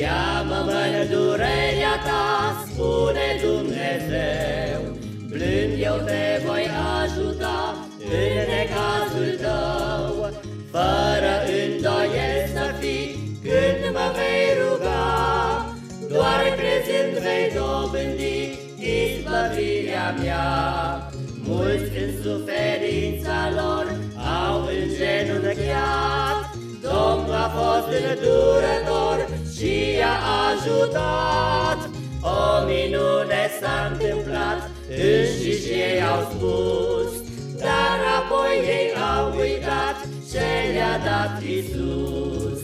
Cheamă-mă în durerea ta, spune Dumnezeu, Blând eu te voi ajuta în necazul tău, Fără îndoiel să fii când mă vei ruga, Doar crezând vei dobândi izbăvirea mea. Mulți în suferința lor au îngenunchiat, Domnul a fost îndurător și i-a ajutat. O minune s-a întâmplat, înșiși ei au spus, Dar apoi ei au uitat ce le-a dat Isus.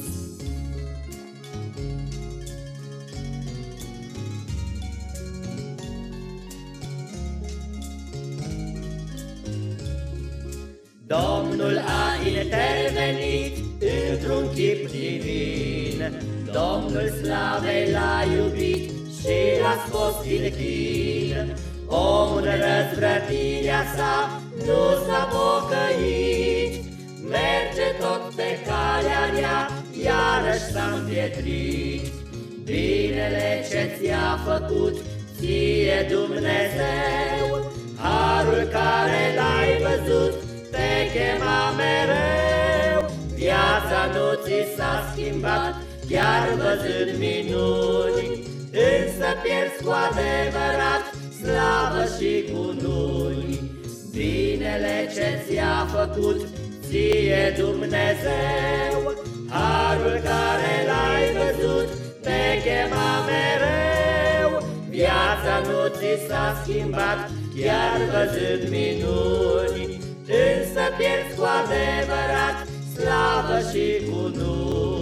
Domnul a intervenit într-un chip divin, Domnul slavei l-a iubit și l-a scos din chin. Omul răzvrătirea sa nu s-a pocăit, Merge tot pe calea rea, iarăși s-a împietrit. Binele ce ți-a făcut ție Dumnezeu, Harul care l-ai văzut, te chema mereu. Viața nu ți s-a schimbat, chiar văzând minuni, Însă pierzi cu adevărat slavă și cununi. Binele ce ți-a făcut ție Dumnezeu, Harul care l-ai văzut, te chema mereu. Viața nu ți s-a schimbat, chiar văzând minuni, Însă pierzi cu adevărat slavă și cununi.